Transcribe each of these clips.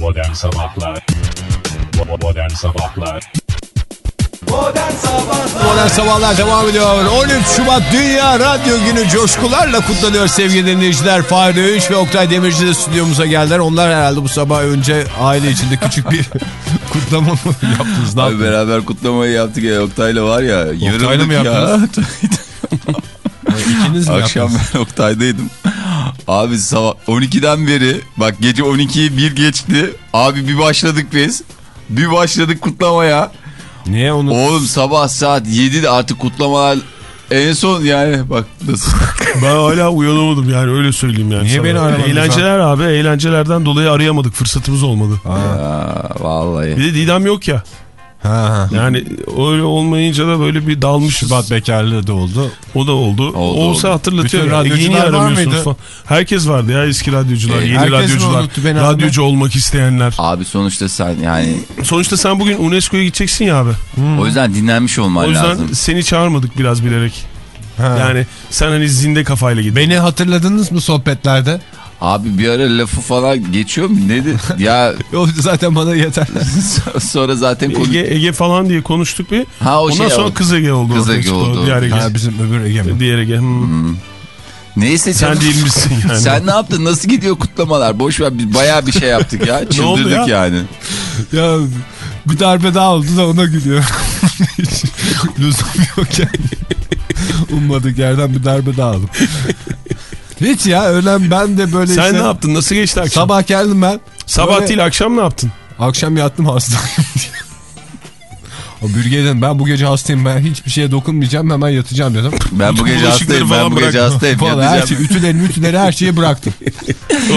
Modern Sabahlar Modern Sabahlar Modern Sabahlar devam ediyor. 13 Şubat Dünya Radyo Günü coşkularla kutlanıyor sevgili dinleyiciler. Fahri Öğünç ve Oktay Demirci de stüdyomuza geldiler. Onlar herhalde bu sabah önce aile içinde küçük bir kutlama mı yaptınız? Ne Abi yaptınız? beraber kutlamayı yaptık ya Oktay'la var ya. Oktay'la mı yırıldık ya. İkiniz mi Akşam yaptınız? ben Oktay'daydım. Abi sabah 12'den beri bak gece 12'yi bir geçti. Abi bir başladık biz. Bir başladık kutlamaya. Niye onu? Oğlum sabah saat 7'de artık kutlamalar en son yani bak nasıl. Ben hala uyanamadım yani öyle söyleyeyim yani. Niye sana. beni aramadınız Eğlenceler abi eğlencelerden dolayı arayamadık fırsatımız olmadı. Aa, vallahi. Bir de Didem yok ya. Ha, ha. Yani öyle olmayınca da böyle bir dalmışız. Şubat bekarlığı da oldu. O da oldu. Oldu, Olsa oldu. hatırlatıyor. Bütün radyocular Yeni var aramıyorsunuz mıydı? falan. Herkes vardı ya eski radyocular, Ee, yeni radyocular, radyocu olmak isteyenler. Abi sonuçta sen yani Sonuçta sen bugün UNESCO'ya gideceksin ya abi. o yüzden dinlenmiş olman o yüzden lazım. seni çağırmadık biraz bilerek. Ha. Yani sen hani zinde kafayla git. Beni hatırladınız mı sohbetlerde? Abi bir ara lafı falan geçiyor mu? Nedir? ya zaten bana yeter. sonra zaten konu... Ege, Ege falan diye konuştuk bir. Ha o Ondan şey sonra o- kız Ege oldu. Kız Ege oldu. Diğer Ege. ha, bizim öbür Ege mi? Diğer Ege. Hmm. Neyse Sen canım. değil misin yani? Sen ne yaptın? Nasıl gidiyor kutlamalar? Boş ver biz bayağı bir şey yaptık ya. oldu Çıldırdık ya? yani. Ya bir darbe daha oldu da ona gülüyor. Hiç Lüzum yok yani. Ummadık yerden bir darbe daha aldım. Hiç ya öğlen ben de böyle Sen işte ne yaptın? Nasıl geçti akşam? sabah geldim ben. Sabah Böyle- değil akşam ne yaptın? Akşam yattım hastayım. O bürgeye dedim ben bu gece hastayım ben hiçbir şeye dokunmayacağım hemen yatacağım dedim. Ben bu gece hastayım. Ben falan bu gece bırak. hastayım. Vallahi her şey, Yatacağım. ütüleri mütüleri her şeyi bıraktım.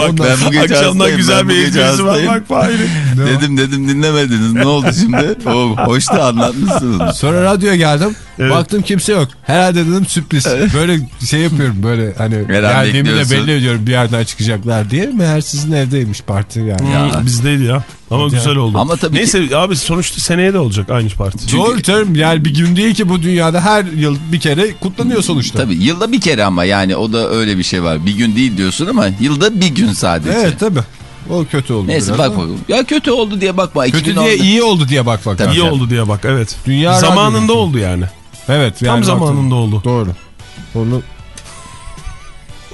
Bak, ben bu gece Akşamdan hastayım, güzel ben bu bir gece esprisi var. Bak. Dedim dedim dinlemediniz. Ne oldu şimdi? O, hoş da anlatmışsınız. Sonra radyoya geldim. Evet. Baktım kimse yok. Herhalde dedim sürpriz. Böyle şey yapıyorum böyle hani geldiğimi de belli ediyorum bir yerden çıkacaklar diye. Meğer sizin evdeymiş parti yani. Hmm, Bizdeydi ya. Ama ya. güzel oldu. Ama tabii Neyse abi sonuçta seneye de olacak aynı parti. Doğru canım yani bir gün değil ki bu dünyada her yıl bir kere kutlanıyor sonuçta. Tabii yılda bir kere ama yani o da öyle bir şey var. Bir gün değil diyorsun ama yılda bir gün sadece. Evet tabii. O kötü oldu. Neyse bak. Ya kötü oldu diye bakma. Kötü 2010'da diye iyi oldu diye bak bak. Tabii. İyi oldu diye bak evet. Dünya Zamanında oldu yani. Evet. Tam yani zamanında oldu. Doğru. Onu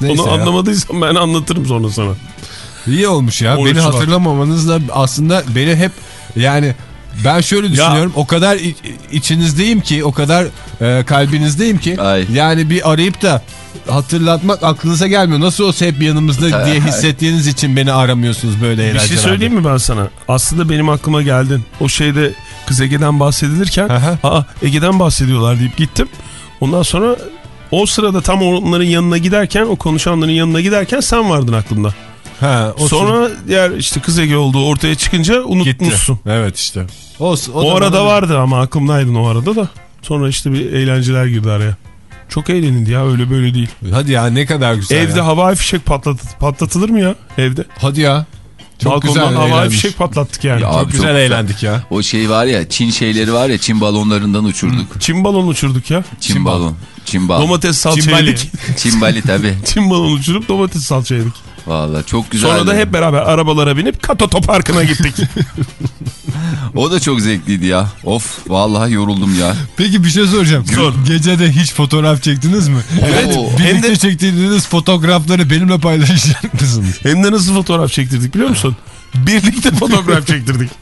Neyse Onu ya. anlamadıysam ben anlatırım sonra sana. İyi olmuş ya. 13 Beni hatırlamamanız da aslında beni hep yani ben şöyle düşünüyorum. O kadar içinizdeyim ki, o kadar e, kalbinizdeyim ki. Ay. Yani bir arayıp da hatırlatmak aklınıza gelmiyor. Nasıl olsa hep yanımızda diye hissettiğiniz için beni aramıyorsunuz böyle Bir eğlencelerde. şey söyleyeyim mi ben sana? Aslında benim aklıma geldin. O şeyde kız Ege'den bahsedilirken Aha. aa Ege'den bahsediyorlar deyip gittim. Ondan sonra o sırada tam onların yanına giderken o konuşanların yanına giderken sen vardın aklımda. Ha, o Sonra diğer işte kız Ege olduğu ortaya çıkınca gitti. unutmuşsun. Evet işte. O, o, O, da arada vardı ama aklımdaydın o arada da. Sonra işte bir eğlenceler girdi araya. Çok eğlenildi ya öyle böyle değil. Hadi ya ne kadar güzel Evde ya. havai fişek patlat patlatılır mı ya evde? Hadi ya. Çok Balkondan güzel havai eğlenmiş. fişek patlattık yani. Ya Çok Abi güzel çok eğlendik ya. O şey var ya Çin şeyleri var ya Çin balonlarından uçurduk. Çin balon uçurduk ya. Çin balon. Çin balon. Domates salça Çimbali. yedik. Çin bali tabii. Çin balon uçurup domates salça yedik. Valla çok güzel. Sonra da hep beraber arabalara binip Katoto Parkı'na gittik. O da çok zevkliydi ya. Of vallahi yoruldum ya. Peki bir şey soracağım. Sor. Gecede hiç fotoğraf çektiniz mi? Evet. Birlikte Hem de- çektiğiniz fotoğrafları benimle paylaşacak mısınız? Hem de nasıl fotoğraf çektirdik biliyor musun? Birlikte fotoğraf çektirdik.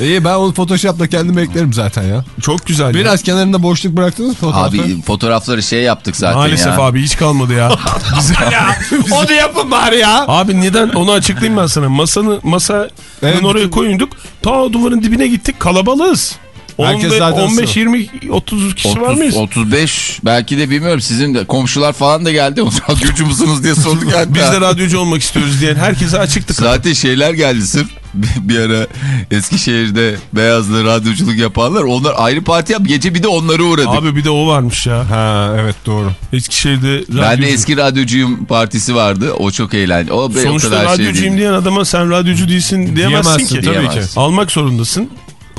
İyi ben onu Photoshop'la kendim eklerim zaten ya. Çok güzel ya. Biraz kenarında boşluk bıraktınız mı fotoğrafta? Abi fotoğrafları şey yaptık zaten Maalesef ya. abi hiç kalmadı ya. Güzel ya. Onu yapın bari ya. Abi neden onu açıklayayım ben sana. Masanı masanın Evet, oraya koyunduk. Ta duvarın dibine gittik. Kalabalığız. Herkes 15, zaten 15 sığ. 20 30 kişi var 30, mıyız? 35 belki de bilmiyorum sizin de komşular falan da geldi. Radyocu musunuz diye sorduk hatta. Biz de radyocu olmak istiyoruz diyen herkese açıktık. Zaten şeyler geldi sırf bir, ara Eskişehir'de Beyazlı radyoculuk yapanlar onlar ayrı parti yap gece bir de onları uğradık. Abi bir de o varmış ya. Ha evet doğru. Eskişehir'de radyocu. ben de eski radyocuyum partisi vardı. O çok eğlenceli. O be, o Sonuçta kadar şey radyocuyum değil. diyen adama sen radyocu değilsin diyemezsin Diyemezsin ki. tabii Diyemez. ki. Almak zorundasın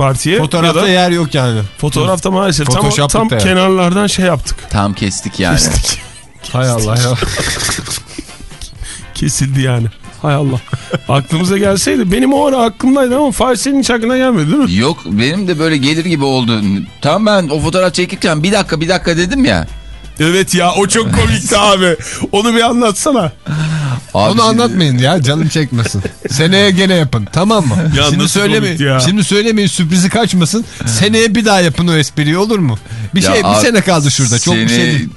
partiye. Fotoğrafta yer yok yani. fotoğrafta maalesef tam, Photoshop'ta tam yani. kenarlardan şey yaptık. Tam kestik yani. Kestik. Hay Allah ya. Kesildi yani. Hay Allah. Aklımıza gelseydi. Benim o ara aklımdaydı ama Fahir senin hiç aklına gelmedi değil mi? Yok benim de böyle gelir gibi oldu. Tam ben o fotoğraf çekirken bir dakika bir dakika dedim ya. Evet ya o çok komikti abi. Onu bir anlatsana. Abi Onu şimdi- anlatmayın ya canım çekmesin. Seneye gene yapın tamam mı? Ya şimdi söylemeyin. ya? Şimdi söylemeyin sürprizi kaçmasın. Seneye bir daha yapın o espriyi olur mu? Bir Ya şey bir sene kaldı şurada. Çok bir şey değil.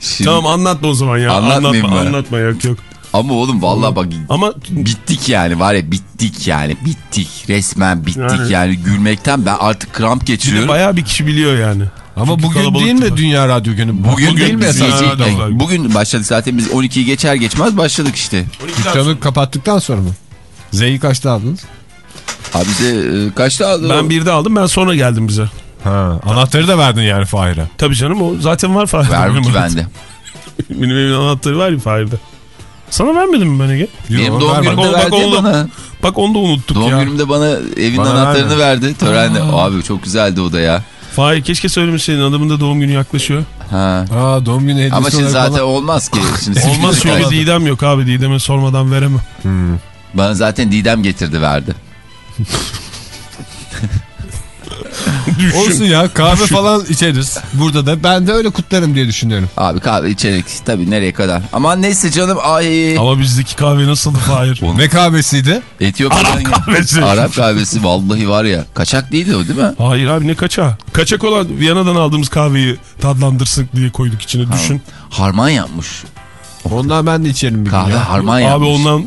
Şimdi- Tamam anlatma o zaman ya. Anlatmayayım anlatma, anlatma yok yok. Ama oğlum vallahi bak Ama bittik yani var ya bittik yani bittik resmen bittik Yani- yani, gülmekten ben artık kramp bir de geçiriyorum. bayağı bir kişi biliyor yani. Ama Çünkü bugün değil mi. Dünya Radyo Günü? Bugün, değil mi esas? e, bugün başladık zaten biz 12'yi geçer geçmez başladık işte. Dükkanı kapattıktan sonra mı? Z'yi kaçta aldınız? Abi bize e, kaçta aldı? o? Ben bir de aldım ben sonra geldim bize. Ha, anahtarı da verdin yani Fahir'e. Tabii canım o zaten var Fahir'de. Ver Benim ki bende. Benim evimin anahtarı var ya Fahir'de. Sana vermedim mi ben Ege? Benim doğum günümde Bak, verdi oğlum. bana. Bak onu da unuttuk Doğum ya. günümde bana evin Bana anahtarını vermedi. verdi törende. Abi çok güzeldi o da ya. Fahir keşke söylemişseydin adamın da doğum günü yaklaşıyor. Ha. Aa doğum günü hediyesi Ama şimdi zaten bana- olmaz ki. Şimdi Olmaz olmaz. Didem yok abi Didem'e sormadan veremem. Bana zaten Didem getirdi verdi. Olsun ya kahve falan içeriz burada da. Ben de öyle kutlarım diye düşünüyorum. Abi kahve içerek tabii nereye kadar. Ama neyse canım ay. Ama bizdeki kahve nasıldı Fahir? Ne kahvesiydi? Etiyopya'dan kahvesi. Arap kahvesi vallahi var ya. Kaçak değildi o değil mi? Hayır abi ne kaçağı? Kaçak olan Viyana'dan aldığımız kahveyi tadlandırsın diye koyduk içine düşün. Harman yapmış. Ondan ben de içerim bir gün Kahve ya. harman Abi yapmış. ondan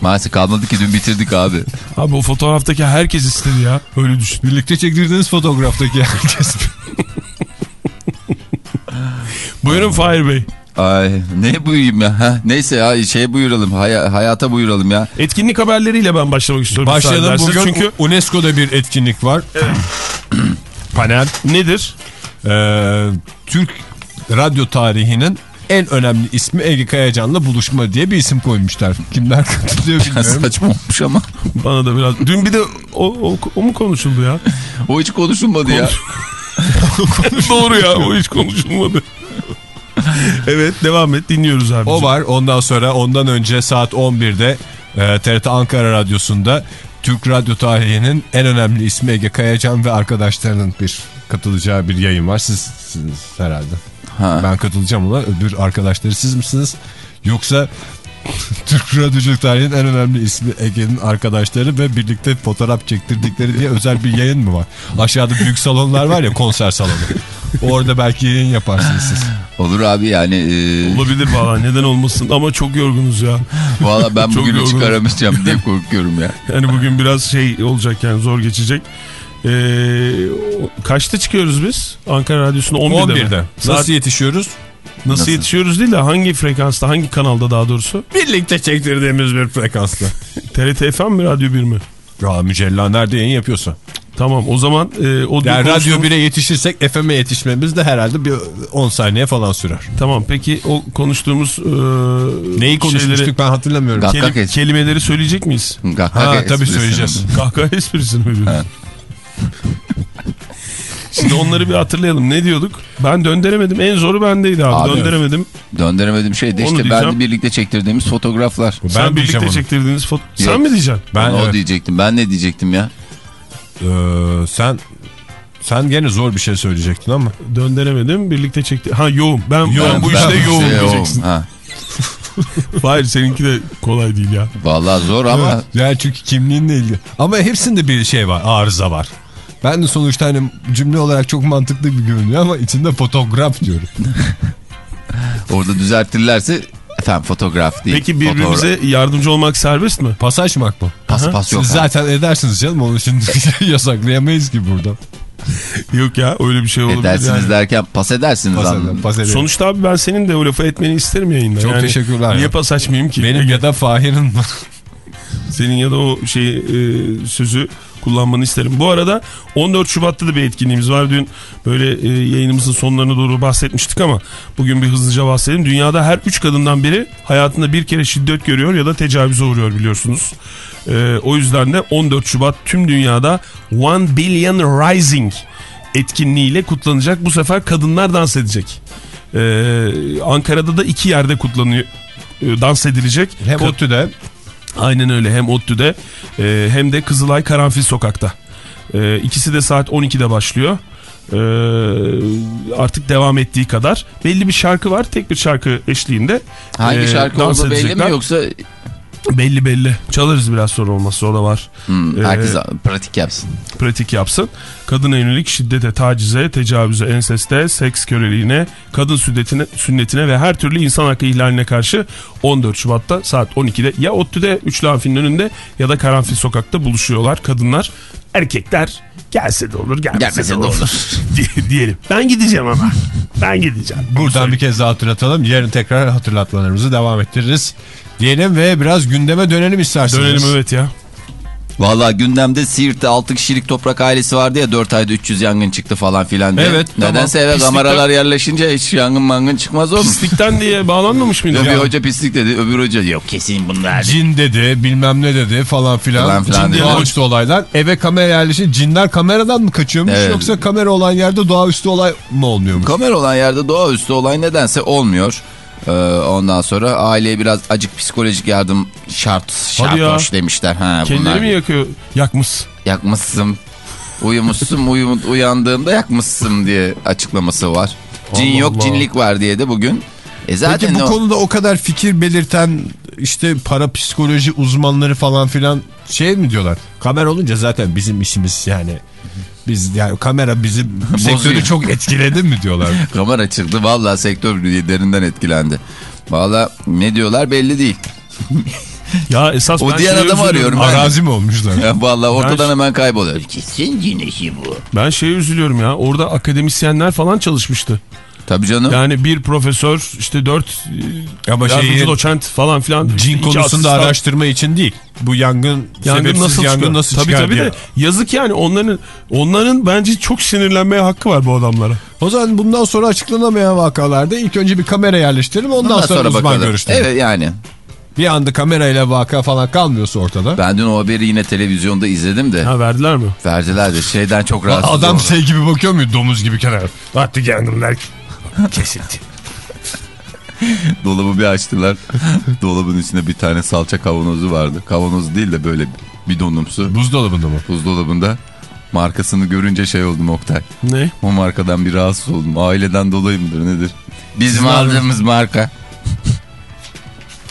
Maalesef kalmadı ki dün bitirdik abi. abi o fotoğraftaki herkes istedi ya. Öyle düşün. Birlikte çektirdiğiniz fotoğraftaki herkes. Buyurun Fahir Bey. Ay ne buyurayım ya? Heh, neyse ya şey buyuralım. Haya- hayata buyuralım ya. Etkinlik haberleriyle ben başlamak istiyorum. ederseniz. bugün Çünkü UNESCO'da bir etkinlik var. Panel. nedir? Ee, Türk radyo tarihinin en önemli ismi Ege Kayacan'la buluşma diye bir isim koymuşlar. Kimler katılıyor bilmiyorum. Saçma olmuş ama. Bana da biraz. Dün bir de o, o, o mu konuşuldu ya? O hiç konuşulmadı ya. Doğru ya o hiç konuşulmadı. evet devam et dinliyoruz abi. O var. Ondan sonra ondan önce saat 11'de e, TRT Ankara Radyosu'nda Türk radyo tarihinin en önemli ismi Ege Kayacan ve arkadaşlarının bir katılacağı bir yayın var. Siz, siz herhalde. Ha. Ben katılacağım ona. Öbür arkadaşları siz misiniz? Yoksa Türk radyoculuk tarihinin en önemli ismi Ege'nin arkadaşları ve birlikte fotoğraf çektirdikleri diye özel bir yayın mı var? Aşağıda büyük salonlar var ya konser salonu. Orada belki yayın yaparsınız siz. Olur abi yani. E, Olabilir valla neden olmasın ama çok yorgunuz ya. Valla ben bugünü yorgunum. çıkaramayacağım diye korkuyorum ya. Yani bugün biraz şey olacak yani zor geçecek. Ee, kaçta çıkıyoruz biz? Ankara Radyosu'nda 11'de, 11'de. mi? Nasıl Saat- yetişiyoruz? nasıl, Nasıl? yetişiyoruz değil de hangi frekansta hangi kanalda daha doğrusu? Birlikte çektirdiğimiz bir frekansla. TRT FM mi Radyo 1 mi? Ya Mücella nerede yayın yapıyorsa. Tamam o zaman e, o Yani Radyo konuştuğumuz- 1'e yetişirsek FM'e yetişmemiz de herhalde bir 10 saniye falan sürer. Tamam peki o konuştuğumuz e, Neyi konuşmuştuk şeyleri, ben hatırlamıyorum. Gak- keli- Gak es- kelimeleri söyleyecek miyiz? Gak- Ha, tabii söyleyeceğiz. Kahkaha esprisini mi? Şimdi onları bir hatırlayalım. Ne diyorduk? Ben döndüremedim. En zoru bendeydi abi. Abi, döndüremedim. Döndüremedim şey de Onu işte ben diyeceğim. de birlikte çektirdiğimiz fotoğraflar. Ben Sen birlikte onu. çektirdiğiniz foto... Sen mi diyeceksin? Ben o evet. diyecektim. Ben ne diyecektim ya? Ee, sen sen gene zor bir şey söyleyecektin ama. Döndüremedim. Birlikte çekti. Ha yoğum. Ben, ben Ben- bu ben işte yoğum şey, diyeceksin. Ha. Hayır seninki de kolay değil ya. Vallahi zor ama Yani çünkü kimliğinle ilgili. Ama hepsinde bir şey var arıza var. Ben de sonuçta hani cümle olarak çok mantıklı bir görünüyor ama içinde fotoğraf diyorum. orada düzeltirlerse efendim fotoğraf değil. Peki birbirimize yardımcı olmak serbest mi? Pas açmak mı? Fotoğraf. pas pas yok. Siz zaten edersiniz canım onu şimdi yasaklayamayız ki burada. Yok ya öyle bir şey olabilir. Edersiniz yani. derken pas edersiniz Pas, anladım. eder, pas ederim. Sonuçta abi ben senin de o lafı etmeni isterim yayında. Çok Yani teşekkürler Niye ya. pas açmayayım ki? Benim ya da Fahir'in Senin ya da o şey e, sözü kullanmanı isterim. Bu arada 14 Şubat'ta da bir etkinliğimiz var. Dün böyle e, yayınımızın sonlarına doğru bahsetmiştik ama bugün bir hızlıca bahsedelim. Dünyada her 3 kadından biri hayatında bir kere şiddet görüyor ya da tecavüze uğruyor biliyorsunuz. E, o yüzden de 14 Şubat tüm dünyada One Billion Rising etkinliğiyle kutlanacak. Bu sefer kadınlar dans edecek. E, Ankara'da da iki yerde kutlanıyor e, dans edilecek. hem ODTÜ'de Aynen öyle hem ODTÜ'de e, hem de Kızılay Karanfil Sokak'ta. E, ikisi de saat 12'de başlıyor. E, artık devam ettiği kadar. Belli bir şarkı var tek bir şarkı eşliğinde. Hangi e, şarkı olduğu belli mi yoksa Belli belli. Çalarız biraz sonra olmazsa o da var. Hmm, Ee, herkes pratik yapsın. pratik yapsın. Kadına yönelik şiddete, tacize, tecavüze, enseste, seks köleliğine, kadın sünnetine, sünnetine ve her türlü insan hakkı ihlaline karşı 14 Şubat'ta saat 12'de ya ODTÜ'de Üçlü Amfi'nin önünde ya da Karanfil Sokak'ta buluşuyorlar kadınlar. Erkekler gelse de olur gelmese, Gelmese de olur. olur. Diye- diyelim. Ben gideceğim ama. Ben gideceğim. Buradan bir kez daha hatırlatalım. Yarın tekrar hatırlatmalarımızı devam ettiririz. Diyelim ve biraz gündeme dönelim isterseniz. Dönelim evet ya. Valla gündemde Siirt'te 6 kişilik toprak ailesi vardı ya 4 ayda 300 yangın çıktı falan filan diye. Evet, tamam. Nedense eve Pislikten- kameralar yerleşince hiç yangın mangın çıkmaz oğlum. Pislikten diye bağlanmamış mıydı? Bir hoca pislik dedi öbür hoca yok kesin bunlar. Cin dedi bilmem ne dedi falan filan. Falan filan Cin doğaüstü olaylar. Eve kamera yerleşince cinler kameradan mı kaçıyormuş Evet. yoksa kamera olan yerde doğaüstü olay mı olmuyormuş? Kamera olan yerde doğaüstü olay nedense olmuyor. Ee, ondan sonra aileye biraz acık psikolojik yardım şart Hadi ya. demişler. Ha, Kendileri bunlar mi yakıyor? Yakmış. yakmışsın uyumuşsun uyum, uyandığında yakmışsın diye açıklaması var. Cin Allah yok Allah. cinlik var diye de bugün. E zaten Peki bu o- konuda o kadar fikir belirten işte parapsikoloji uzmanları falan filan şey mi diyorlar? Kamera olunca zaten bizim işimiz yani. Biz yani kamera bizim sektörü çok etkiledi mi diyorlar? Kamera çıktı vallahi sektör derinden etkilendi. Vallahi ne diyorlar belli değil. Ya esas O ben diğer adamı arıyorum ben. Arazi mi olmuşlar? Ya vallahi ortadan Ben- hemen kayboluyor. Kesin cin işi bu. Ben şeye üzülüyorum ya. Orada akademisyenler falan çalışmıştı. Tabii canım. Yani bir profesör işte dört Ama e, yardımcı şeyi doçent falan filan. cin konusunda asistan. araştırma için değil. Bu yangın, Yangın sebepsiz nasıl yangın çıkıyor? nasıl tabii, çıkar tabii diye. de yazık yani onların onların bence çok sinirlenmeye hakkı var bu adamlara. O zaman bundan sonra açıklanamayan vakalarda ilk önce bir kamera yerleştirelim ondan, Ondan sonra, uzman bakalım. görüştürelim. Evet yani. Bir anda kamerayla vaka falan kalmıyorsa ortada. Ben dün o haberi yine televizyonda izledim de. Ha verdiler mi? Verdiler de şeyden çok rahatsız Adam oldum. şey gibi bakıyor muydu domuz gibi kenara? Artık yangınlar kesildi. Dolabı bir açtılar. Dolabın içinde bir tane salça kavanozu vardı. Kavanozu değil de böyle bidonumsu. Buzdolabında mı? Buzdolabında. Markasını görünce şey oldum Oktay. Ne? O markadan bir rahatsız oldum. Aileden dolayı mıdır nedir? Bizim aldığımız marka.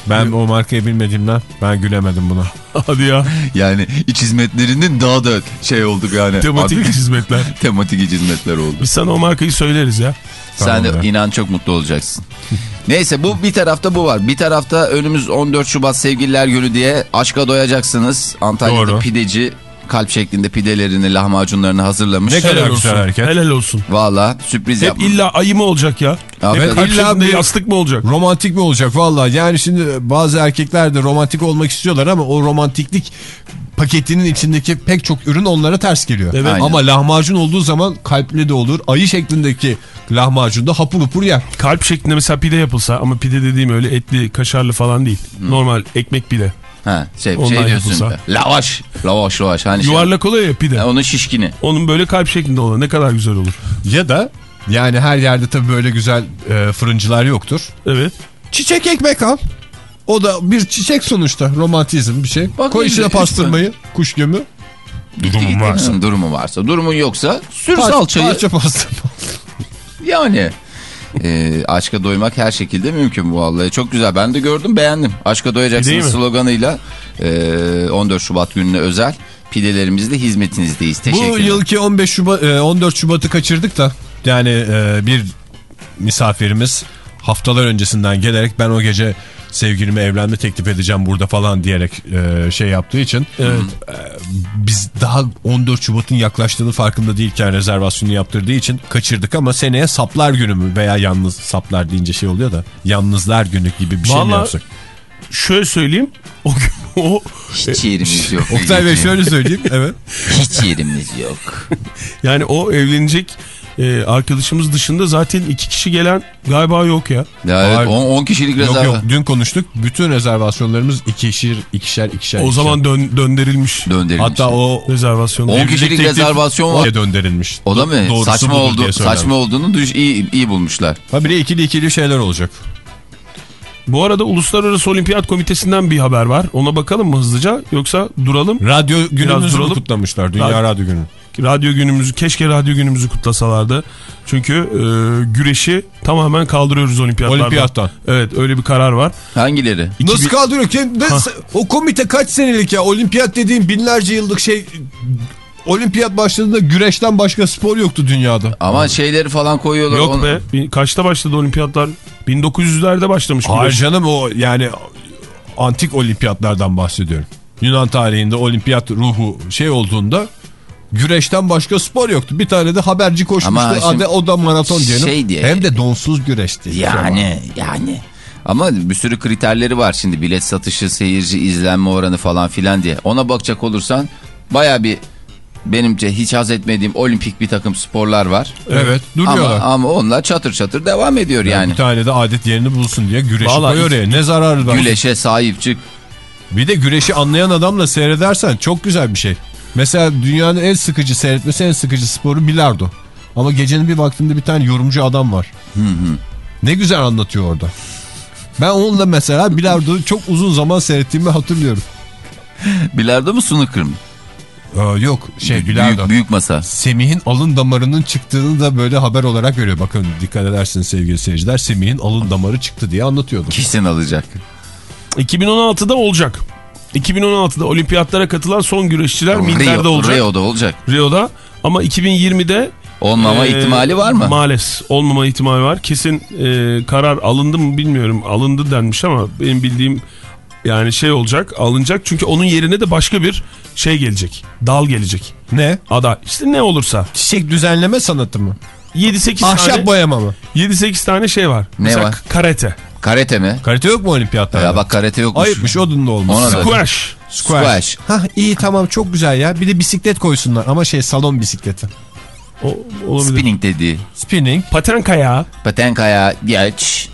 Ben o markayı bilmediğimden ben gülemedim buna. Hadi ya. Yani iç hizmetlerinin daha da şey olduk yani. Tematik Abi, hizmetler. tematik iç hizmetler oldu. Biz sana o markayı söyleriz ya. Sen de be. inan çok mutlu olacaksın. Neyse bu bir tarafta bu var. Bir tarafta önümüz 14 Şubat Sevgililer Günü diye aşka doyacaksınız. Antalya'da Doğru. pideci kalp şeklinde pidelerini, lahmacunlarını hazırlamış. Ne kadar Helal güzel olsun. hareket. Helal olsun. Valla sürpriz Hep yapmış. illa ayı mı olacak ya? Abi, Hep kalp illa bir- yastık mı olacak? Romantik mi olacak valla? Yani şimdi bazı erkekler de romantik olmak istiyorlar ama o romantiklik paketinin içindeki pek çok ürün onlara ters geliyor. Evet. Aynen. Ama lahmacun olduğu zaman kalpli de olur. Ayı şeklindeki lahmacun da hapur hapur yer. Kalp şeklinde mesela pide yapılsa ama pide dediğim öyle etli kaşarlı falan değil. Normal ekmek pide. Ha, şey, Ondan şey diyorsun. yapılsa. Lavaş. Lavaş lavaş. Hani şey- Yuvarlak oluyor ya pide. Ha, onun şişkini. Onun böyle kalp şeklinde olan ne kadar güzel olur. Ya da yani her yerde tabii böyle güzel e, fırıncılar yoktur. Evet. Çiçek ekmek al. O da bir çiçek sonuçta. Romantizm bir şey. Bak Koy ne içine pastırmayı, kuş gömü. Durumun varsa. Durumu varsa. Durumun yoksa sür Par- salçayı. Parça pastırma. Yani. E, aşka doymak her şekilde mümkün bu vallahi. Çok güzel. Ben de gördüm beğendim. Aşka doyacaksınız sloganıyla e, 14 Şubat gününe özel pidelerimizde hizmetinizdeyiz. Bu Teşekkürler. yılki 15 Şubat, e, 14 Şubat'ı kaçırdık da yani e, bir misafirimiz haftalar öncesinden gelerek ben o gece sevgilime evlenme teklif edeceğim burada falan diyerek e, şey yaptığı için Evet. e, biz daha 14 Şubat'ın yaklaştığını farkında değilken rezervasyonu yaptırdığı için kaçırdık ama seneye saplar günü mü veya yalnız saplar deyince şey oluyor da yalnızlar günü gibi bir şey mi Vallahi- yapsak? Şöyle söyleyeyim. O, gün- o Hiç yerimiz yok. Oktay Bey şöyle söyleyeyim evet. Hiç yerimiz yok. yani o evlenecek e, arkadaşımız dışında zaten iki kişi gelen galiba yok ya. Ya evet 10 kişilik Yok rezervasyon. yok dün konuştuk bütün rezervasyonlarımız ikişer ikişer ikişer. O ikişer. zaman dön, döndürülmüş Döndürülmüş. Hatta o rezervasyon. 10 kişilik teklif rezervasyon var. oraya döndürülmüş. O da mı? Doğrusu saçma oldu. Saçma olduğunu düş iyi iyi bulmuşlar. Ha bir de ikili ikili şeyler olacak. Bu arada Uluslararası Olimpiyat Komitesi'nden bir haber var. Ona bakalım mı hızlıca yoksa duralım? Radyo günümüzü duralım. kutlamışlar? Dünya Radyo- Radyo Günü. Radyo günümüzü keşke radyo günümüzü kutlasalardı. Çünkü e, güreşi tamamen kaldırıyoruz olimpiyatlardan. Olimpiyattan. Evet öyle bir karar var. Hangileri? Nasıl kaldırıyor o komite kaç senelik ya? Olimpiyat dediğim binlerce yıllık şey... Olimpiyat başladığında güreşten başka spor yoktu dünyada. Ama şeyleri falan koyuyorlar. Yok onu- be kaçta başladı olimpiyatlar? 1900'lerde başlamış Hayır güreş. canım o yani antik olimpiyatlardan bahsediyorum. Yunan tarihinde olimpiyat ruhu şey olduğunda güreşten başka spor yoktu. Bir tane de haberci koşmuştu. Ama şimdi o da maraton diyelim. şey diye- Hem de donsuz güreşti. Yani yani. Ama bir sürü kriterleri var şimdi bilet satışı, seyirci, izlenme oranı falan filan diye. Ona bakacak olursan baya bir benimce hiç haz etmediğim olimpik bir takım sporlar var. Evet Ama, duruyorlar. ama onlar çatır çatır devam ediyor yani. Bir tane de adet yerini bulsun diye güreşi Vallahi koy oraya. Ne zararı var? Güleşe sahip çık. Bir de güreşi anlayan adamla seyredersen çok güzel bir şey. Mesela dünyanın en sıkıcı seyretmesi en sıkıcı sporu bilardo. Ama gecenin bir vaktinde bir tane yorumcu adam var. Ne güzel anlatıyor orada. Ben onunla mesela bilardoyu çok uzun zaman seyrettiğimi hatırlıyorum. Bilardo mu snooker mı? Aa, yok şey bilardo. Büyük, büyük masa. Semih'in alın damarının çıktığını da böyle haber olarak veriyor. Bakın dikkat edersiniz sevgili seyirciler. Semih'in alın damarı çıktı diye anlatıyordu. Kesin alacak. 2016'da olacak. 2016'da olimpiyatlara katılan son güreşçiler minderde Rio, olacak. Rio'da olacak. Rio'da ama 2020'de Olmama e, ihtimali var mı? Maalesef olmama ihtimali var. Kesin e, karar alındı mı bilmiyorum. Alındı denmiş ama benim bildiğim yani şey olacak alınacak. Çünkü onun yerine de başka bir şey gelecek. Dal gelecek. Ne? Ada işte ne olursa. Çiçek düzenleme sanatı mı? 7-8 Ahşap tane, boyama mı? 7-8 tane şey var. Ne Mesela var? Karate. Karate mi? Karate yok mu olimpiyatlarda? Ya bak karate yokmuş. Ayıpmış odun da olmuş. Ona da- Squash. Squash. Hah iyi tamam çok güzel ya. Bir de bisiklet koysunlar ama şey salon bisikleti. O, olabilir. Spinning dediği. Spinning. Paten kayağı. Paten kaya, geç,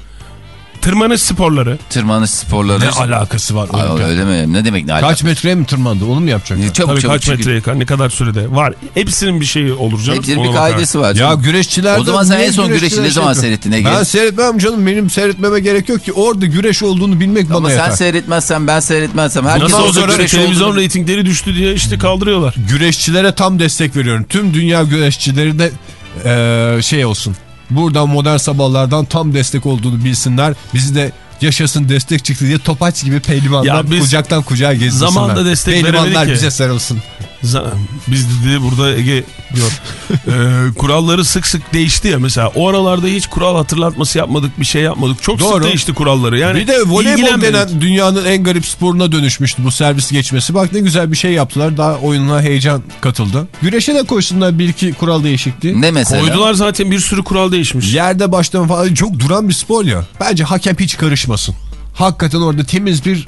Tırmanış sporları. tırmanış sporları. Ne alakası var? Ay, öyle mi? Ne demek ne alakası? Kaç metreye mi tırmandı onu mu yapacaklar? Çabuk Tabii çabuk kaç çünkü metreye ne kadar sürede var. Hepsinin bir şeyi olur canım. Hepsinin bir kaidesi var. Ya güreşçiler O zaman sen en son güreşi ne zaman seyrettin Ege? Ben seyretmem canım benim seyretmeme gerek yok ki orada güreş olduğunu bilmek Ama bana sen yeter. seyretmezsen ben seyretmezsem herkes Nasıl olacak sonra güreş televizyon olduğunu- reytingleri düştü diye işte kaldırıyorlar. Güreşçilere tam destek veriyorum. Tüm dünya güreşçileri de eee, şey olsun. Buradan modern sabahlardan tam destek olduğunu bilsinler. Bizi de yaşasın destek çıktı diye topaç gibi pehlivanlar kucaktan kucağa gezdirsinler. zamanda destek Pehlivanlar veremedik bize sarılsın. Biz dedi burada Ege diyor. Ee, kuralları sık sık değişti ya mesela. O aralarda hiç kural hatırlatması yapmadık, bir şey yapmadık. Çok Doğru. sık değişti kuralları. Yani bir de voleybol denen dünyanın en garip sporuna dönüşmüştü bu servis geçmesi. Bak ne güzel bir şey yaptılar. Daha oyununa heyecan katıldı. Güreşe de koysunlar bir iki kural değişikliği. Ne mesela? Koydular zaten bir sürü kural değişmiş. Yerde başlama falan çok duran bir spor ya. Bence hakem hiç karışmasın. Hakikaten orada temiz bir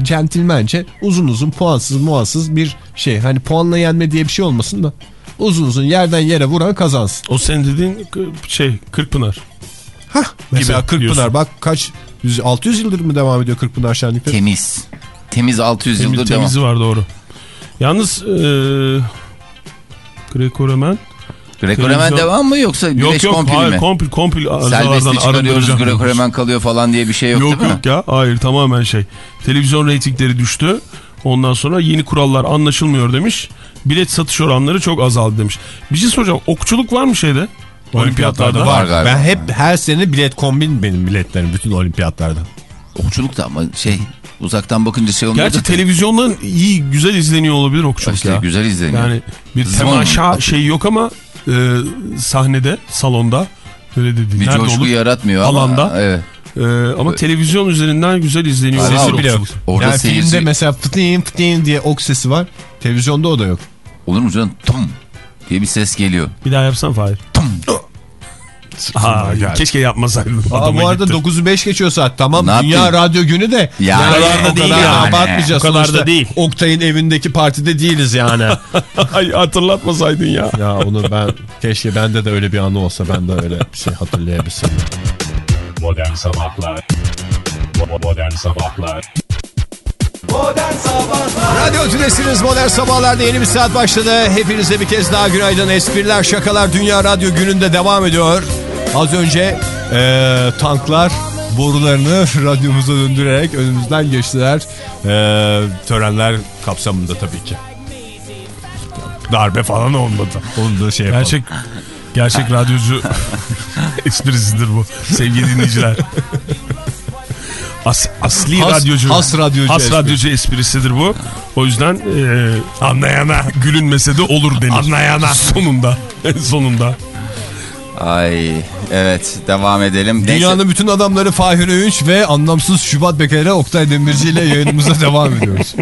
e, centilmence uzun uzun puansız muansız bir şey. Hani puanla yenme diye bir şey olmasın da uzun uzun yerden yere vuran kazansın. O sen dediğin şey Kırkpınar. Hah, mesela Gibi Kırkpınar diyorsun. bak kaç yüz- 600 yıldır mı devam ediyor Kırkpınar şenlikleri? Temiz. Temiz 600 Temiz, yıldır devam. temizi var doğru. Yalnız e, Greco-Romen Greco-Romen Televizyon- devam mı yoksa Yok güreş yok kompil hayır mi? kompil kompil Serbestli çıkarıyoruz. Greco-Romen kalıyor falan diye bir şey yok, Yok değil mi? yok ya hayır tamamen şey. Televizyon reytingleri düştü. Ondan sonra yeni kurallar anlaşılmıyor demiş. Bilet satış oranları çok azaldı demiş. Bir şey soracağım. Okçuluk var mı şeyde? Olimpiyatlarda var galiba. Ben hep her sene bilet kombin benim biletlerim bütün olimpiyatlarda. Okçuluk da ama şey uzaktan bakınca şey olmuyor. Gerçi da- televizyondan iyi güzel izleniyor olabilir okçuluk İşte ya. güzel izleniyor. Yani bir temaşa şeyi yok ama e, sahnede, salonda öyle dedi. bir Nerede coşku olur? yaratmıyor ama. Alanda. Evet. E, ama televizyon üzerinden güzel izleniyor. Sesi bile yok. Orada yani seyirci- filmde mesela fıtın fıtın diye ok sesi var. Televizyonda o da yok. Olur mu canım? Tum diye bir ses geliyor. Bir daha yapsan Fahir. Aa, keşke yapmasaydın. Aa, bu arada gitti. 9'u 5 geçiyor saat. Tamam Ne Dünya yapayım? Radyo Günü de. Yani o o kadar değil da yani. abartmayacağız. O kadar da değil. Oktay'ın evindeki partide değiliz yani. Ay hatırlatmasaydın ya. ya onu ben keşke bende de öyle bir anı olsa ben de öyle bir şey hatırlayabilsem. Modern Sabahlar Bo- Modern Sabahlar Radyo Tülesi'niz Modern Sabahlar'da yeni bir saat başladı. Hepinize bir kez daha günaydın. Espriler, şakalar Dünya Radyo Günü'nde devam ediyor. Az önce eee, tanklar borularını radyomuza döndürerek önümüzden geçtiler. Ee, törenler kapsamında tabii ki. Darbe falan olmadı. Onu da şey yapalım. Gerçek gerçek radyocu esprisidir bu sevgili dinleyiciler. As, asli Has- radyocu. has radyocu Has espri. radyocu esprisidir bu. O yüzden e, anlayana gülünmese de olur denir. Anlayana. Sonunda. Sonunda. Ay evet devam edelim. Neyse. Dünyanın bütün adamları Fahir Öğünç ve anlamsız Şubat Beker'e Oktay Demirci ile yayınımıza devam ediyoruz.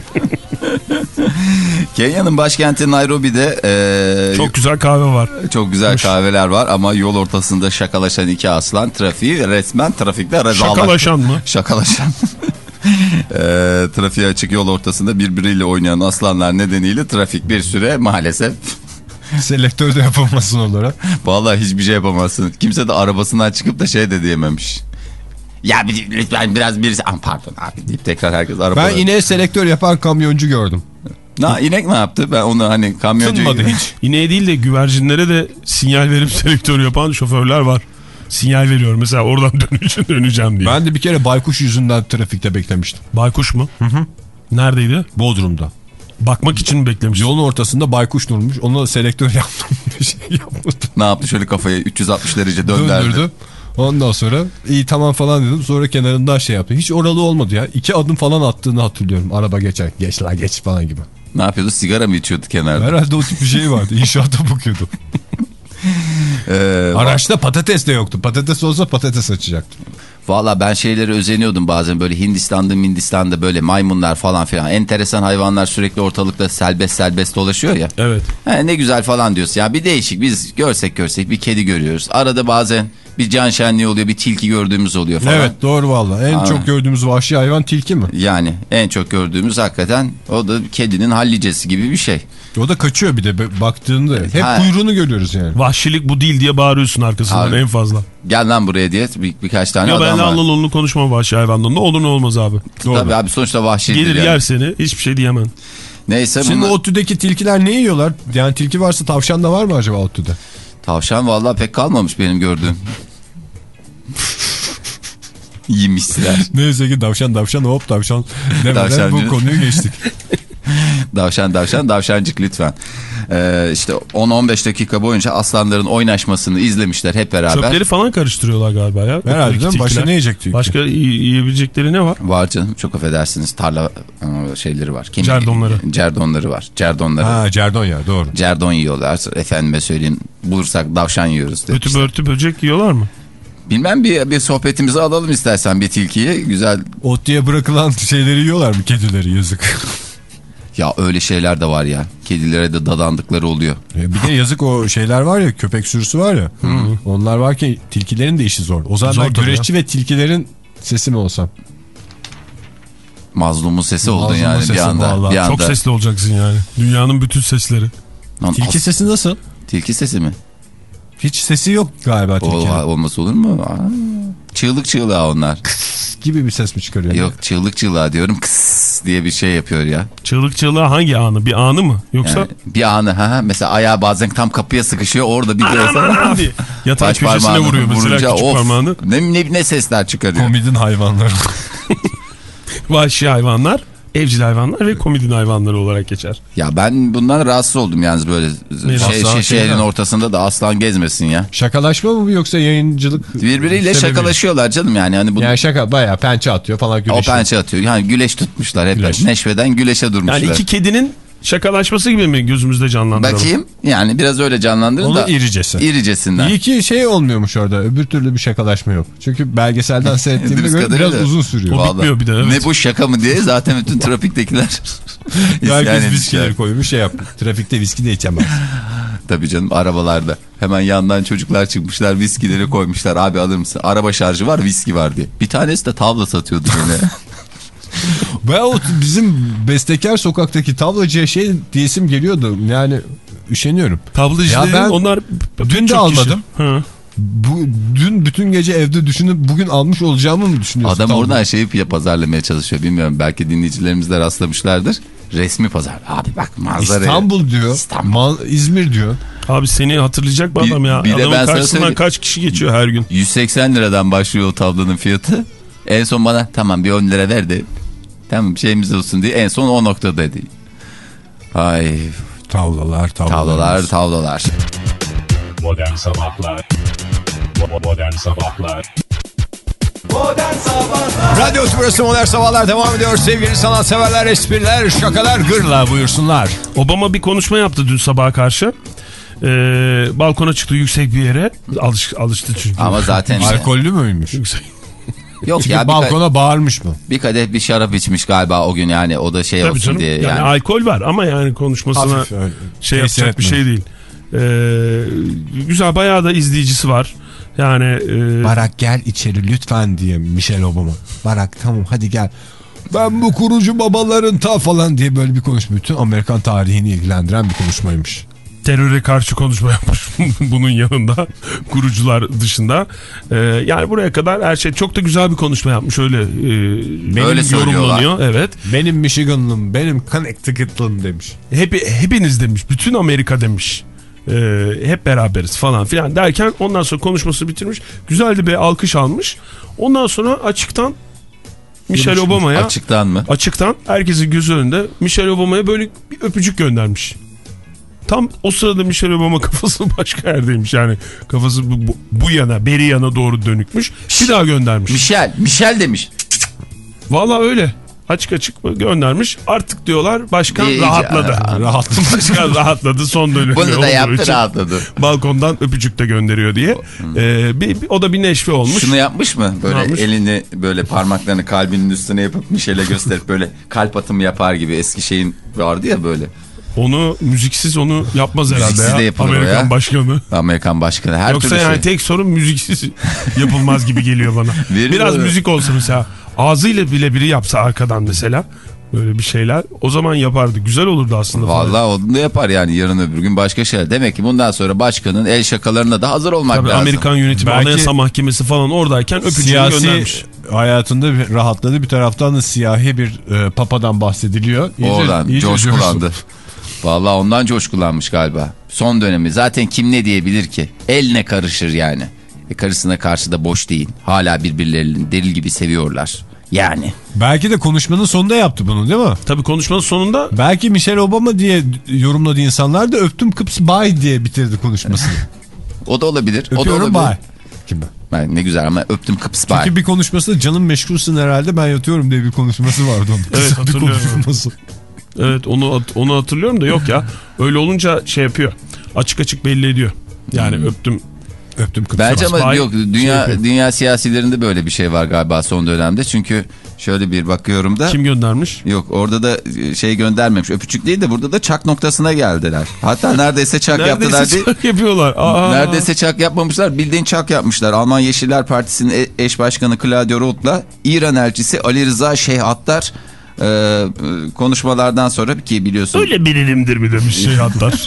Kenya'nın başkenti Nairobi'de e, Çok güzel kahve var. çok güzel kahveler var ama yol ortasında şakalaşan iki aslan trafiği resmen trafikte rezalet. Şakalaşan mı? Şakalaşan. e, trafiğe açık yol ortasında birbiriyle oynayan aslanlar nedeniyle trafik bir süre maalesef Selektör de yapamazsın onlara. vallahi hiçbir şey yapamazsın. Kimse de arabasından çıkıp da şey de diyememiş. Ya bir, lütfen biraz birisi ah, pardon abi deyip tekrar herkes arabaya. Ben ineğe selektör yapan kamyoncu gördüm. Na, inek ne yaptı? Ben onu hani kamyoncu... Tınmadı hiç. İneğe değil de güvercinlere de sinyal verip selektör yapan şoförler var. Sinyal veriyor mesela oradan döneceğim, döneceğim diye. Ben de bir kere baykuş yüzünden trafikte beklemiştim. Baykuş mu? Hı hı. Neredeydi? Bodrum'da. Bakmak için mi beklemiş? Yolun ortasında baykuş durmuş. Ona selektör yaptım. Bir şey yapmadım. Ne yaptı? Şöyle kafayı 360 derece döndürdü. Döndürdü. Ondan sonra iyi tamam falan dedim. Sonra kenarından şey yaptı. Hiç oralı olmadı ya. İki adım falan attığını hatırlıyorum. Araba geçer. Geç la geç falan gibi. Ne yapıyordu? Sigara mı içiyordu kenarda? Herhalde o tip bir şey vardı. İnşaata bakıyordu. Ee, Araçta patates de yoktu. Patates olsa patates açacaktı. Valla ben şeyleri özeniyordum bazen böyle Hindistan'da Hindistan'da böyle maymunlar falan filan. Enteresan hayvanlar sürekli ortalıkta serbest serbest dolaşıyor ya. Evet. He, ne güzel falan diyorsun. Ya bir değişik biz görsek görsek bir kedi görüyoruz. Arada bazen bir can şenliği oluyor bir tilki gördüğümüz oluyor falan. Evet doğru valla. En Aa. çok gördüğümüz vahşi hayvan tilki mi? Yani en çok gördüğümüz hakikaten o da kedinin hallicesi gibi bir şey. O da kaçıyor bir de baktığında. Hep Ha. kuyruğunu görüyoruz yani. Vahşilik bu değil diye bağırıyorsun arkasından Abi. en fazla. Gel lan buraya diye bir, birkaç tane Ya ben adam var. alın onunla konuşmam vahşi hayvandan. Ne olur ne olmaz abi. Tabii abi sonuçta vahşidir Gelir yani. yer seni hiçbir şey diyemem. Neyse Şimdi bunu... ODTÜ'deki tilkiler ne yiyorlar? Yani tilki varsa tavşan da var mı acaba ODTÜ'de? Tavşan vallahi pek kalmamış benim gördüğüm. Yemişler. Neyse ki tavşan tavşan hop tavşan demeden Tavşancı. bu konuyu geçtik. Davşan davşan davşancık lütfen. Ee, işte 10-15 dakika boyunca aslanların oynaşmasını izlemişler hep beraber. Çöpleri falan karıştırıyorlar galiba ya. Herhalde değil mi? Başka tilkiler. ne yiyecek tilki? Başka yi- yiyebilecekleri ne var? Var canım çok affedersiniz tarla e, şeyleri var. Kemik- Cerdonları. Cerdonları var. Cerdonları. Ha cerdon ya doğru. Cerdon yiyorlar. Efendime söyleyeyim bulursak davşan yiyoruz Ötü demişler. börtü böcek yiyorlar mı? Bilmem bir, bir sohbetimizi alalım istersen bir tilkiyi. Güzel Otluya bırakılan şeyleri yiyorlar mı kedileri yazık. ya öyle şeyler de var ya. Kedilere de dadandıkları oluyor. Ya bir de yazık o şeyler var ya köpek sürüsü var ya. Onlar varken tilkilerin de işi zor. O zaman Zor ben güreşçi ve tilkilerin sesi mi olsam? Mazlumun sesi oldun Mazlumun yani bir sesi anda. vallahi. Bir anda. Çok sesli olacaksın yani. Dünyanın bütün sesleri. Lan Tilki as- sesi nasıl? tilki sesi mi? Hiç sesi yok galiba tilkinin. olması olur mu? Aa, çığlık çığlığa onlar. gibi bir ses mi çıkarıyor? Yok çığlık çığlığa diyorum kıs diye bir şey yapıyor ya. Çığlık çığlığa hangi anı? Bir anı mı? Yoksa Yani bir anı ha mesela ayağı bazen tam kapıya sıkışıyor orada bir yatak Baş köşesine parmağını vuruyor mesela vurunca, küçük of, parmağını. Ne, ne, ne sesler çıkarıyor. Komedin hayvanları. Vahşi hayvanlar, evcil hayvanlar ve komedin hayvanları olarak geçer. Ya ben bundan rahatsız oldum yalnız böyle şey, şey, şehrin ortasında da aslan gezmesin ya. Şakalaşma mı bu yoksa yayıncılık? Birbiriyle sebebi? şakalaşıyorlar canım yani. Hani bu, Yani şaka bayağı pençe atıyor falan o güneşi. pençe atıyor. Yani güleş tutmuşlar hep. Güleş. Neşveden güleşe durmuşlar. Yani iki kedinin şakalaşması gibi mi gözümüzde canlandıralım? Bakayım yani biraz öyle canlandırın Onun da. iricesi. İricesinden. İyi ki şey olmuyormuş orada. Öbür türlü bir şakalaşma yok. Çünkü belgeselden seyrettiğimde göre kadarıyla. biraz uzun sürüyor. O bitmiyor bir de, evet. Ne bu şaka mı diye zaten bütün trafiktekiler Herkes viskileri koymuş şey yapmış. Trafikte viski de içemez. Tabii canım arabalarda. Hemen yandan çocuklar çıkmışlar viskileri koymuşlar. Abi alır mısın? Araba şarjı var viski var diye. Bir tanesi de tavla satıyordu yine. Ben o bizim bestekar sokaktaki tavlacıya şey diyesim geliyordu. Yani üşeniyorum. Ben onlar dün de kişi- almadım. Hı. Bu, dün bütün gece evde düşünüp bugün almış olacağımı mı düşünüyorsun? Adam Tavla? oradan şeyi pazarlamaya çalışıyor. Bilmiyorum belki dinleyicilerimiz de rastlamışlardır. Resmi pazar. Abi bak manzara. İstanbul diyor. İstanbul. İzmir diyor. Abi seni hatırlayacak bir adam ya. bir de Adamın ben sana karşısından söyleyeyim. kaç kişi geçiyor her gün. 180 liradan başlıyor o tablonun fiyatı. En son bana tamam bir 10 lira ver de tamam şeyimiz olsun diye en son o nokta dedi. Ay Tavlalar tavlalar. tavlalar tavlalar. Modern Sabahlar Bo- Modern Sabahlar Radyo Tümrüsü Modern Sabahlar devam ediyor. Sevgili sanatseverler, espriler, şakalar gırla buyursunlar. Obama bir konuşma yaptı dün sabaha karşı. Ee, balkona çıktı yüksek bir yere. Alış, alıştı çünkü. Ama zaten Alkollü müymüş? Yüksek. Yok Çünkü ya bir, balkona bağırmış mı? bir kadeh bir şarap içmiş galiba o gün yani o da şey Tabii olsun canım. diye Yani, yani. alkol var ama yani konuşmasına Hafif şey yapacak bir etmedi. şey değil. Ee, güzel bayağı da izleyicisi var. Yani e, Barak gel içeri lütfen diye Michelle Obama. Barak tamam hadi gel. Ben bu kurucu babaların ta falan diye böyle bir konuşma. Bütün Amerikan tarihini ilgilendiren bir konuşmaymış. Teröre karşı konuşma yapmış bunun yanında kurucular dışında. Ee, yani buraya kadar her şey çok da güzel bir konuşma yapmış öyle e, Öyle söylüyorlar. yorumlanıyor. Evet. Benim Michigan'lım, benim Connecticut'lım demiş. Hep, hepiniz demiş. Bütün Amerika demiş. Ee, hep beraberiz falan filan derken ondan sonra konuşması bitirmiş. Güzel de bir alkış almış. Ondan sonra açıktan Michelle Obama'ya Açıktan mı? açıktan herkesin gözü önünde Michelle Obama'ya böyle bir öpücük göndermiş. Tam o sırada Michelle Obama kafası başka yerdeymiş yani kafası bu, bu, yana beri yana doğru dönükmüş bir daha göndermiş. Michel, Michel demiş. Valla öyle açık açık göndermiş artık diyorlar başkan İyice- rahatladı. Rahatladı. başkan rahatladı son dönemi Bunu da yaptı için rahatladı. Balkondan öpücük de gönderiyor diye. Ee, bir, bir- o da bir neşve olmuş. Şunu yapmış mı? Böyle yapmış? elini böyle parmaklarını kalbinin üstüne yapıp Michel'e gösterip böyle kalp atımı yapar gibi eski şeyin vardı ya böyle. Onu müziksiz onu yapmaz herhalde Müziksiz ya. de yapılır o Amerikan ya. başkanı. Amerikan başkanı her Yoksa türlü yani şey. tek sorun müziksiz yapılmaz gibi geliyor bana. Veriyor Biraz öyle. müzik olsa mesela ağzıyla bile biri yapsa arkadan mesela böyle bir şeyler o zaman yapardı. Güzel olurdu aslında. Vallahi onu da yapar yani yarın öbür gün başka şeyler. Demek ki bundan sonra başkanın el şakalarına da hazır olmak Tabii lazım. Amerikan yönetimi Belki anayasa mahkemesi falan oradayken öpücüğünü göndermiş. hayatında bir rahatladı. Bir taraftan da siyahi bir e, papadan bahsediliyor. İyice- Oradan iyice coşkulandı. Vallahi ondan coşkulanmış galiba. Son dönemi zaten kim ne diyebilir ki? Eline karışır yani. E karısına karşı da boş değil. Hala birbirlerini deli gibi seviyorlar. Yani. Belki de konuşmanın sonunda yaptı bunu değil mi? Tabii konuşmanın sonunda Belki Michelle Obama diye yorumladı insanlar da öptüm kıps bye diye bitirdi konuşmasını. O da olabilir. o da Öpüyorum olabilir. bye. Kim ben? Ben ne güzel ama öptüm kıps bay. Çünkü bir konuşmasında canım meşgulsün herhalde ben yatıyorum diye bir konuşması vardı onun. Evet, Kısa bir hatırlıyorum. konuşması. Evet onu onu hatırlıyorum da yok ya. Öyle olunca şey yapıyor. Açık açık belli ediyor. Yani Hmm. öptüm Öptüm kıps. Bence ama Bay- yok şey dünya yapıyor. dünya siyasilerinde böyle bir şey var galiba son dönemde. Çünkü şöyle bir bakıyorum da kim göndermiş? yok orada da şey göndermemiş. Öpücük değil de burada da çak noktasına geldiler. Hatta neredeyse çak yaptılar Neredeyse çak yapıyorlar. Aa. Neredeyse çak yapmamışlar. Bildiğin çak yapmışlar. Alman Yeşiller Partisi'nin e- eş başkanı Claudio Roth'la İran elçisi Ali Rıza Şeyh Attar e, konuşmalardan sonra ki biliyorsun Öyle bilinimdir mi demiş şey hatta.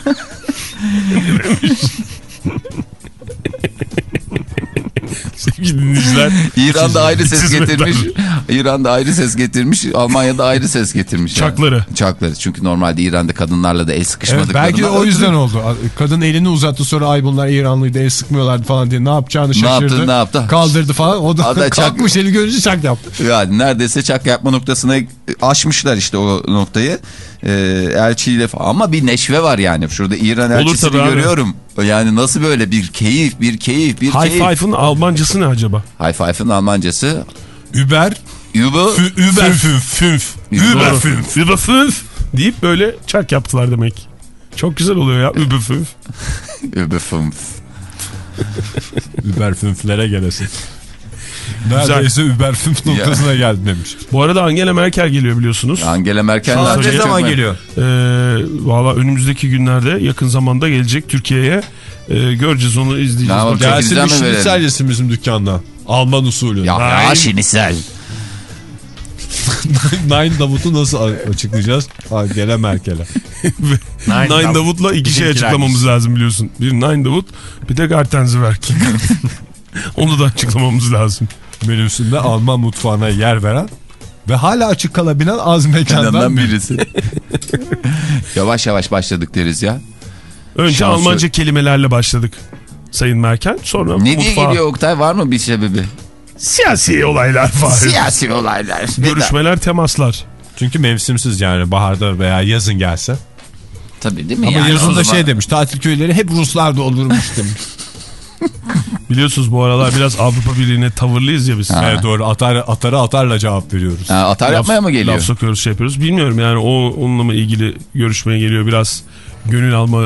Sevgili dinleyiciler. İran'da ayrı ses getirmiş. İran'da ayrı ses getirmiş. Almanya'da ayrı ses getirmiş. yani. Çakları. Çakları. Çünkü normalde İran'da kadınlarla da el Evet, sıkışmadıklarını. belki de o yüzden oldu. Kadın elini uzattı sonra ay bunlar İranlıydı el sıkmıyorlardı falan diye ne yapacağını Ne şaşırdı. yaptı, ne yaptı? Kaldırdı falan. O da, da çak- kalkmış eli görünce çak yaptı. Yani neredeyse çak yapma noktasına aşmışlar işte o noktayı. Elçiyle falan. Ama bir neşve var yani. Şurada İran elçisini tabii abi. görüyorum. Yani nasıl böyle bir keyif, bir keyif, bir High keyif. Five'ın Almancası ne acaba? High Five'ın Almancası Uber. Übü. Uber fünf. Fünf. Uber fünf. Uber fünf. Deyip böyle çak yaptılar demek. Çok güzel oluyor ya. Uber fünf. Übü fımf. Uber fünflere gelesin. Neredeyse Uber fünf noktasına geldi demiş. Bu arada Angela Merkel geliyor biliyorsunuz. Angela Merkel ne zaman geliyor? Ee, Valla önümüzdeki günlerde yakın zamanda gelecek Türkiye'ye. Ee, göreceğiz onu izleyeceğiz. Bakalım. Gelsin bir şinitsel yesin bizim dükkanda. Alman usulü. Ya, ya Nein. şinisel. Nine Davut'u nasıl açıklayacağız? Ha, gele Merkel'e. Nine, Davut'la iki şey açıklamamız lazım biliyorsun. Bir Nine Davut bir de Gartenzwerk. onu da açıklamamız lazım. Menüsünde Alman mutfağına yer veren ve hala açık kalabilen az mekandan birisi. yavaş yavaş başladık deriz ya. Önce Şansı- Almanca kelimelerle başladık Sayın Merkel. Sonra Ne diye mutfağa- geliyor Oktay? Var mı bir sebebi? Siyasi olaylar var. Siyasi olaylar. Görüşmeler, temaslar. Çünkü mevsimsiz yani baharda veya yazın gelse. Tabii değil mi? Ama Yani yazın da zaman- şey demiş tatil köyleri hep Ruslar doldurmuş demiş. Biliyorsunuz bu aralar biraz Avrupa Birliği'ne tavırlıyız ya biz. evet doğru atar, atara atarla cevap veriyoruz. Ha, atar yapmaya mı geliyor? Laf sokuyoruz şey yapıyoruz. Bilmiyorum yani o onunla mı ilgili görüşmeye geliyor biraz gönül alma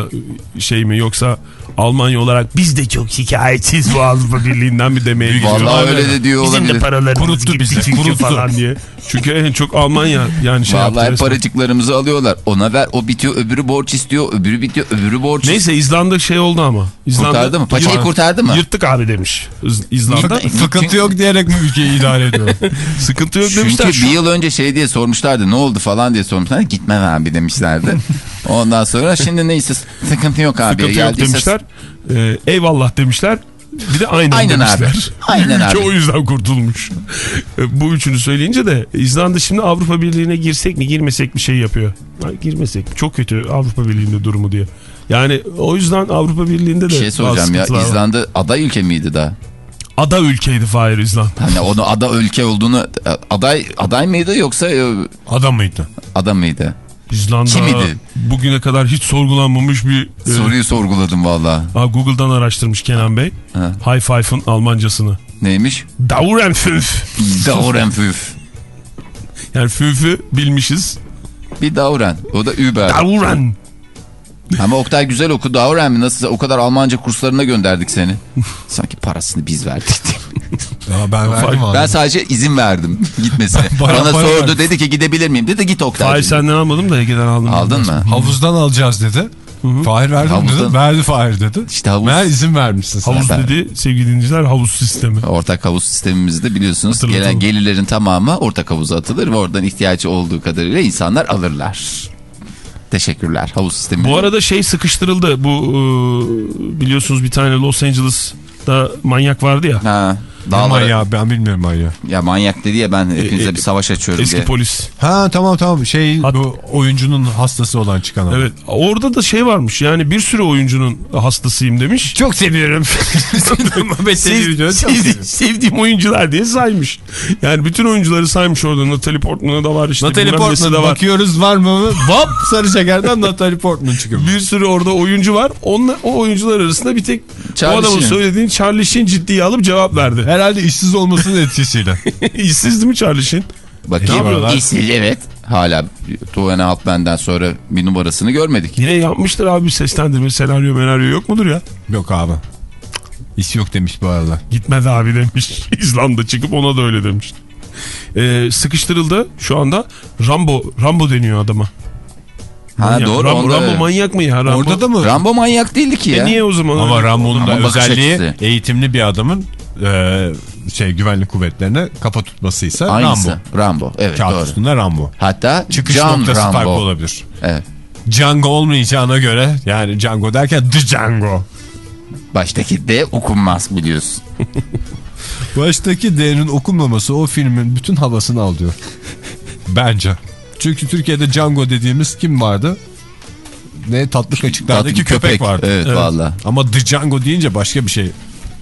şey mi yoksa Almanya olarak biz de çok şikayetsiz bu Avrupa Birliği'nden mi demeye. Vallahi öyle de diyor Bizim de olabilir. paralarımız Kuruttu gitti bizi, çünkü kuruttu. falan diye. Çünkü en çok Almanya yani şey yaptı Vallahi paracıklarımızı alıyorlar. Ona ver o bitiyor öbürü borç istiyor öbürü bitiyor öbürü borç Neyse İzlanda şey oldu ama. İzlanda Kurtardı mı? Paçayı kurtardı mı? Yırttık abi demiş İz- İzlanda. Sıkıntı yok diyerek mi ülkeyi idare ediyor? Sıkıntı yok Çünkü demişler. Şu- bir yıl önce şey diye sormuşlardı ne oldu falan diye sormuşlar. Gitmem abi demişlerdi. Ondan sonra şimdi neyse sıkıntı yok abi. Sıkıntı yok demişler. Ee, eyvallah demişler. Bir de aynen, Aynen abi. demişler. Aynen abi. O yüzden kurtulmuş. Ee, Bu üçünü söyleyince de İzlanda şimdi Avrupa Birliği'ne girsek mi girmesek mi şey yapıyor. Ha, girmesek? Çok kötü Avrupa Birliği'nde durumu diye. Yani o yüzden Avrupa Birliği'nde de Bir şey soracağım ya sıkıntılar var. İzlanda aday ülke miydi daha? Ada ülkeydi Fahir İzlanda. Hani onu ada ülke olduğunu aday aday mıydı yoksa e, Adam mıydı? ada mıydı? İzlanda Kim idi? bugüne kadar hiç sorgulanmamış bir... e, Soruyu sorguladım valla. Google'dan araştırmış Kenan Bey. Ha. High Fife'ın Almancasını. Neymiş? Daurenfünf. Daurenfüf. Yani fünfü bilmişiz. Bir Dauren. O da Uber. Dauren. Ama Oktay güzel oku. Dauren mi? Nasıl o kadar Almanca kurslarına gönderdik seni. Sanki parasını biz verdik. Ya ben verdim abi. ben sadece izin verdim gitmesine. Bana sordu verdi. dedi ki gidebilir miyim? Dedi git Oktay. Fahir dedi. senden almadım da Ege'den aldım. Aldın mı? Havuzdan alacağız dedi. Fahir verdim Havuzdan- dedi. Verdi Fahir dedi. İşte havuz. Meğer izin vermişsin sen. Havuz dedi sevgili dinleyiciler havuz sistemi. Ortak havuz sistemimizde biliyorsunuz gelen gelirlerin tamamı ortak havuza atılır ve oradan ihtiyacı olduğu kadarıyla insanlar alırlar. Teşekkürler havuz sistemi. Bu arada şey sıkıştırıldı. Bu e, biliyorsunuz bir tane Los Angeles'ta manyak vardı ya. Ha, Ne dağlara, manyağı ben bilmiyorum manyağı. ya manyak dedi ya ben hepinize e, bir savaş açıyorum Eski diye. polis. Ha tamam tamam şey Hat- bu oyuncunun hastası olan çıkan adam. Evet. Orada da şey varmış. Yani bir sürü oyuncunun hastasıyım demiş. Çok seviyorum. Sev- sevdi- sevdiğim oyuncular diye saymış. Yani bütün oyuncuları saymış orada. Natalie Portman'ı da var işte. Natalie Portman de var. bakıyoruz var mı? Vap sarı şekerden Natalie Portman çıkıyor. Bir sürü orada oyuncu var. Onla, o oyuncular arasında bir tek Charlie o adamın Sheen. söylediğin Charlie Sheen ciddiye alıp cevap verdi. Herhalde işsiz olmasının etkisiyle. İşsiz mi Charlie Sheen? Bakayım. İşsiz evet. Hala Tuğene Altman'dan sonra bir numarasını görmedik. Yine yapmıştır abi seslendirme senaryo menaryo yok mudur ya? Yok abi. İş yok demiş bu arada. Gitmedi abi demiş. İzlanda çıkıp ona da öyle demiş. Ee, sıkıştırıldı şu anda. Rambo Rambo deniyor adama. Ha Manyak. doğru. Rambo, onda- Rambo manyak mı ya? Rambo? Orada da mı? Rambo manyak değildi ki ya. E niye o zaman? Ama? Rambo'nun da Ama özelliği eğitimli bir adamın e, şey güvenlik kuvvetlerine kafa tutmasıysa Aynısı. Rambo. Rambo. Evet Kağıt doğru. üstünde Rambo. Hatta Çıkış John noktası Rambo. farklı olabilir. Evet. Django olmayacağına göre yani Django derken The Django. Baştaki D okunmaz biliyorsun. Baştaki D'nin okunmaması o filmin bütün havasını alıyor. Bence. Çünkü Türkiye'de Django dediğimiz kim vardı? Ne tatlı kaçıklardaki Tatlı köpek, vardı. Evet, valla. Ama The Django deyince başka bir şey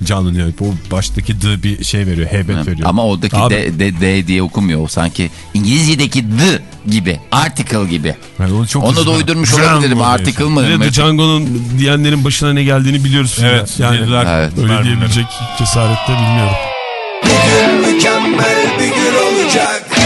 canlanıyor. O baştaki The bir şey veriyor, heybet veriyor. Ama oradaki Abi- D, D, D diye okunmuyor. O sanki İngilizce'deki the gibi. Article gibi. Yani onu çok Onu da uydurmuş olabilirim. Article mı? Bir de Django'nun diyenlerin başına ne geldiğini biliyoruz. Evet, yani dediler. Evet. öyle diyebilecek cesarette bilmiyorum. Mükemmel bir gün olacak.